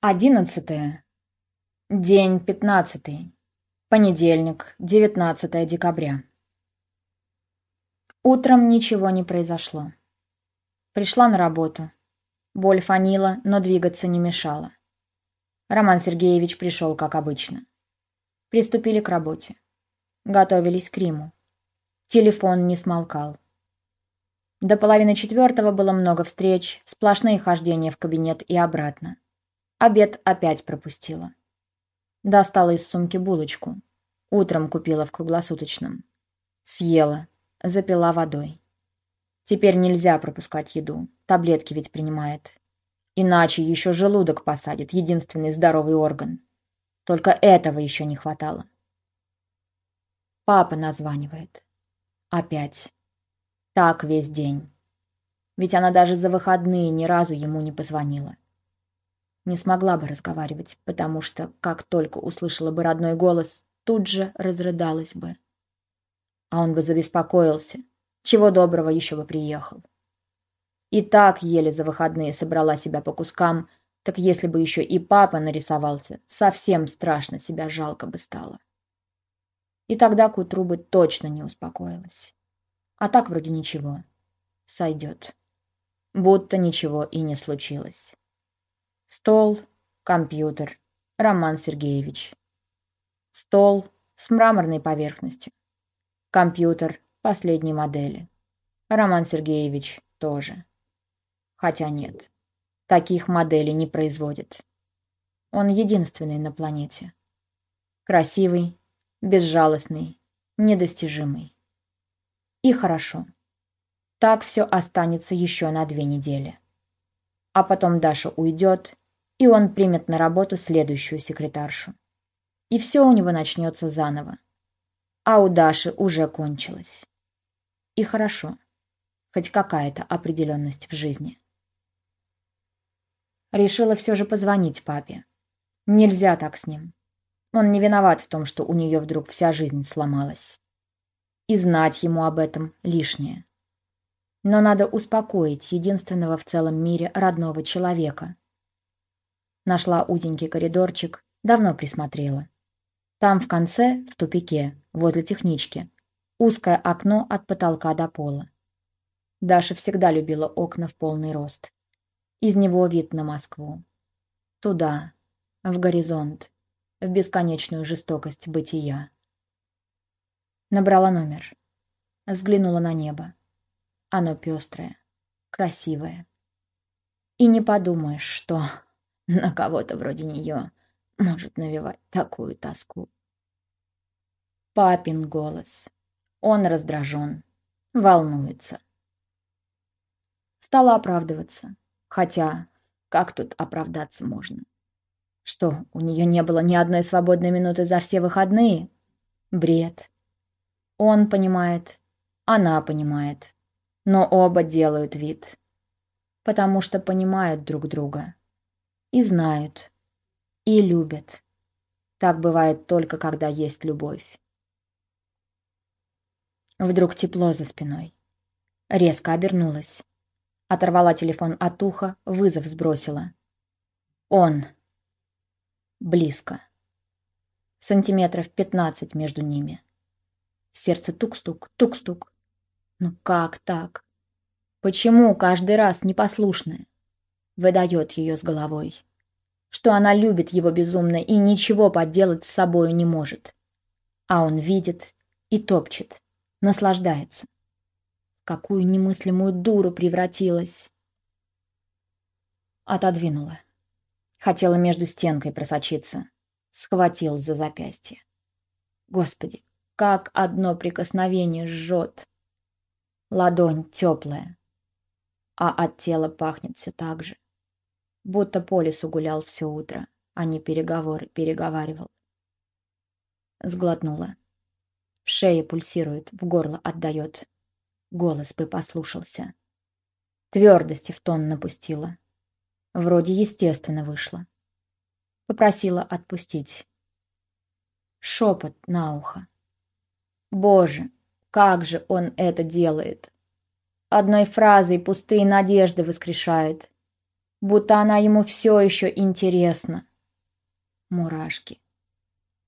Одиннадцатое. День пятнадцатый. Понедельник, девятнадцатое декабря. Утром ничего не произошло. Пришла на работу. Боль фанила, но двигаться не мешала. Роман Сергеевич пришел, как обычно. Приступили к работе. Готовились к Риму. Телефон не смолкал. До половины четвертого было много встреч, сплошные хождения в кабинет и обратно. Обед опять пропустила. Достала из сумки булочку. Утром купила в круглосуточном. Съела. Запила водой. Теперь нельзя пропускать еду. Таблетки ведь принимает. Иначе еще желудок посадит, единственный здоровый орган. Только этого еще не хватало. Папа названивает. Опять. Так весь день. Ведь она даже за выходные ни разу ему не позвонила не смогла бы разговаривать, потому что, как только услышала бы родной голос, тут же разрыдалась бы. А он бы забеспокоился. Чего доброго еще бы приехал. И так еле за выходные собрала себя по кускам, так если бы еще и папа нарисовался, совсем страшно себя жалко бы стало. И тогда к утру бы точно не успокоилась. А так вроде ничего. Сойдет. Будто ничего и не случилось. Стол, компьютер. Роман Сергеевич. Стол с мраморной поверхностью. Компьютер последней модели. Роман Сергеевич тоже. Хотя нет, таких моделей не производит. Он единственный на планете. Красивый, безжалостный, недостижимый. И хорошо. Так все останется еще на две недели. А потом Даша уйдет, и он примет на работу следующую секретаршу. И все у него начнется заново. А у Даши уже кончилось. И хорошо. Хоть какая-то определенность в жизни. Решила все же позвонить папе. Нельзя так с ним. Он не виноват в том, что у нее вдруг вся жизнь сломалась. И знать ему об этом лишнее. Но надо успокоить единственного в целом мире родного человека, Нашла узенький коридорчик, давно присмотрела. Там в конце, в тупике, возле технички, узкое окно от потолка до пола. Даша всегда любила окна в полный рост. Из него вид на Москву. Туда, в горизонт, в бесконечную жестокость бытия. Набрала номер. Взглянула на небо. Оно пестрое, красивое. И не подумаешь, что на кого-то вроде нее может навевать такую тоску. Папин голос. Он раздражен, волнуется. Стала оправдываться. Хотя, как тут оправдаться можно? Что, у нее не было ни одной свободной минуты за все выходные? Бред. Он понимает, она понимает, но оба делают вид. Потому что понимают друг друга и знают, и любят. Так бывает только, когда есть любовь. Вдруг тепло за спиной. Резко обернулась. Оторвала телефон от уха, вызов сбросила. Он. Близко. Сантиметров пятнадцать между ними. Сердце тук-стук, тук-стук. Ну как так? Почему каждый раз непослушное? Выдает ее с головой. Что она любит его безумно и ничего поделать с собою не может. А он видит и топчет, наслаждается. какую немыслимую дуру превратилась. Отодвинула. Хотела между стенкой просочиться. Схватил за запястье. Господи, как одно прикосновение жжет. Ладонь теплая, а от тела пахнет все так же будто по лесу гулял все утро, а не переговоры переговаривал. Сглотнула. В шее пульсирует, в горло отдает. Голос бы послушался. Твердости в тон напустила. Вроде естественно вышло. Попросила отпустить. Шепот на ухо. Боже, как же он это делает! Одной фразой пустые надежды воскрешает Будто она ему все еще интересна. Мурашки.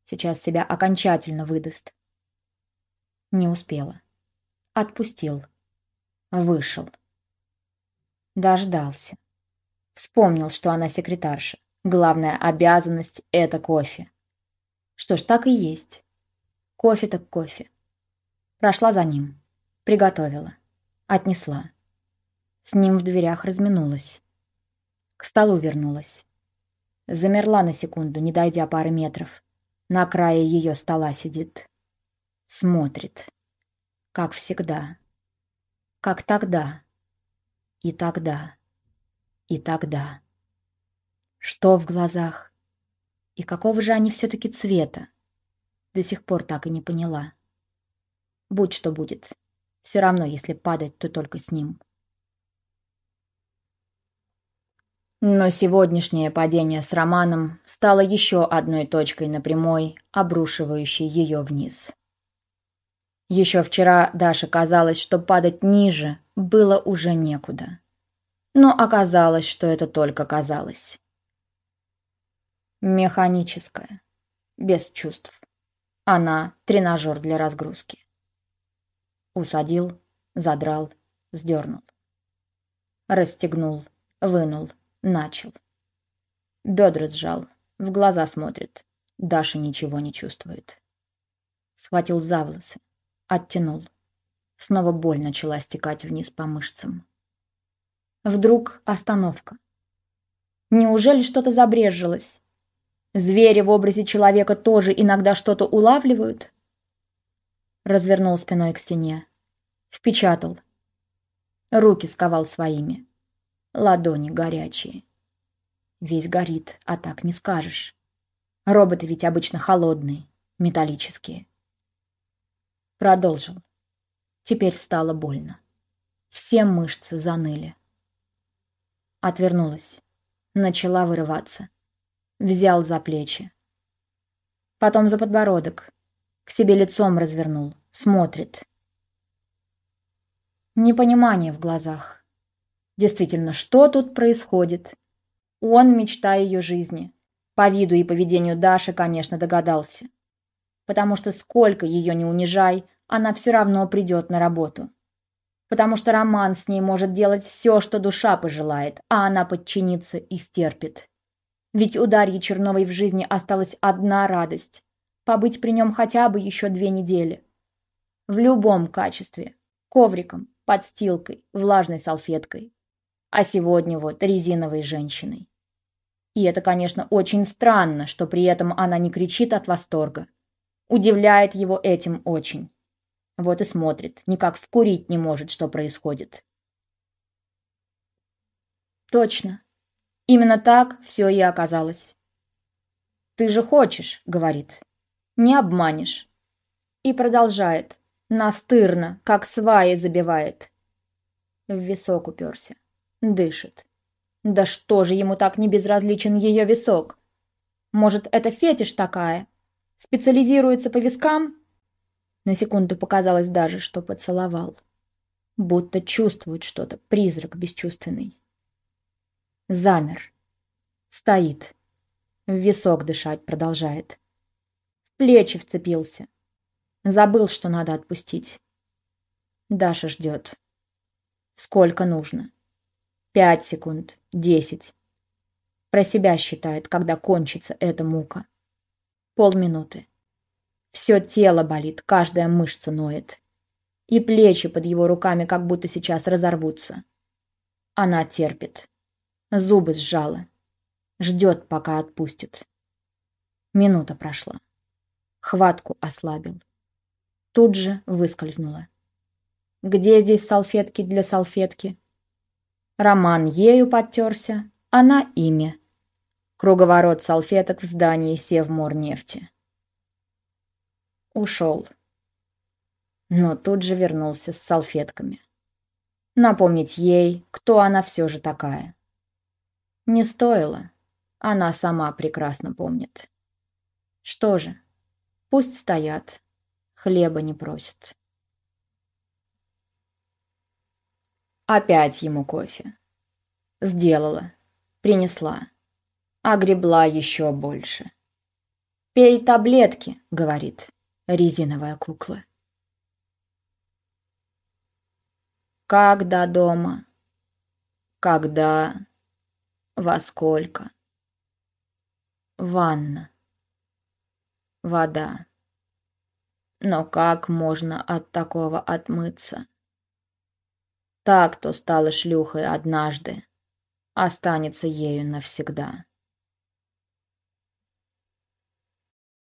Сейчас себя окончательно выдаст. Не успела. Отпустил. Вышел. Дождался. Вспомнил, что она секретарша. Главная обязанность — это кофе. Что ж, так и есть. Кофе так кофе. Прошла за ним. Приготовила. Отнесла. С ним в дверях разминулась. К столу вернулась. Замерла на секунду, не дойдя пары метров. На крае ее стола сидит. Смотрит. Как всегда. Как тогда. И тогда. И тогда. Что в глазах? И какого же они все-таки цвета? До сих пор так и не поняла. Будь что будет. Все равно, если падать, то только с ним. Но сегодняшнее падение с Романом стало еще одной точкой на прямой, обрушивающей ее вниз. Еще вчера Даше казалось, что падать ниже было уже некуда. Но оказалось, что это только казалось. Механическая, без чувств. Она — тренажер для разгрузки. Усадил, задрал, сдернул. Расстегнул, вынул, начал. Бедра сжал, в глаза смотрит. Даша ничего не чувствует. Схватил за волосы, оттянул. Снова боль начала стекать вниз по мышцам. Вдруг остановка. Неужели что-то забрежилось? Звери в образе человека тоже иногда что-то улавливают? Развернул спиной к стене. Впечатал. Руки сковал своими. Ладони горячие. Весь горит, а так не скажешь. Роботы ведь обычно холодные, металлические. Продолжил. Теперь стало больно. Все мышцы заныли. Отвернулась. Начала вырываться взял за плечи. Потом за подбородок. К себе лицом развернул. Смотрит. Непонимание в глазах. Действительно, что тут происходит? Он мечта ее жизни. По виду и поведению Даши, конечно, догадался. Потому что сколько ее не унижай, она все равно придет на работу. Потому что Роман с ней может делать все, что душа пожелает, а она подчинится и стерпит. Ведь у Дарьи Черновой в жизни осталась одна радость – побыть при нем хотя бы еще две недели. В любом качестве – ковриком, подстилкой, влажной салфеткой. А сегодня вот резиновой женщиной. И это, конечно, очень странно, что при этом она не кричит от восторга. Удивляет его этим очень. Вот и смотрит, никак вкурить не может, что происходит. Точно, Именно так все и оказалось. «Ты же хочешь», — говорит. «Не обманешь». И продолжает. Настырно, как сваи забивает. В висок уперся. Дышит. Да что же ему так не безразличен ее висок? Может, это фетиш такая? Специализируется по вискам? На секунду показалось даже, что поцеловал. Будто чувствует что-то, призрак бесчувственный. Замер. Стоит. В висок дышать продолжает. В плечи вцепился. Забыл, что надо отпустить. Даша ждет. Сколько нужно? Пять секунд, десять. Про себя считает, когда кончится эта мука. Полминуты. Все тело болит, каждая мышца ноет. И плечи под его руками как будто сейчас разорвутся. Она терпит. Зубы сжала. Ждет, пока отпустит. Минута прошла. Хватку ослабил. Тут же выскользнула. Где здесь салфетки для салфетки? Роман ею подтерся, она ими. Круговорот салфеток в здании Севморнефти. Ушел. Но тут же вернулся с салфетками. Напомнить ей, кто она все же такая. Не стоило. Она сама прекрасно помнит. Что же, пусть стоят, хлеба не просят. Опять ему кофе. Сделала. Принесла. Огребла еще больше. «Пей таблетки», — говорит резиновая кукла. Когда дома? Когда? Во сколько? Ванна. Вода. Но как можно от такого отмыться? Так, кто стала шлюхой однажды, останется ею навсегда.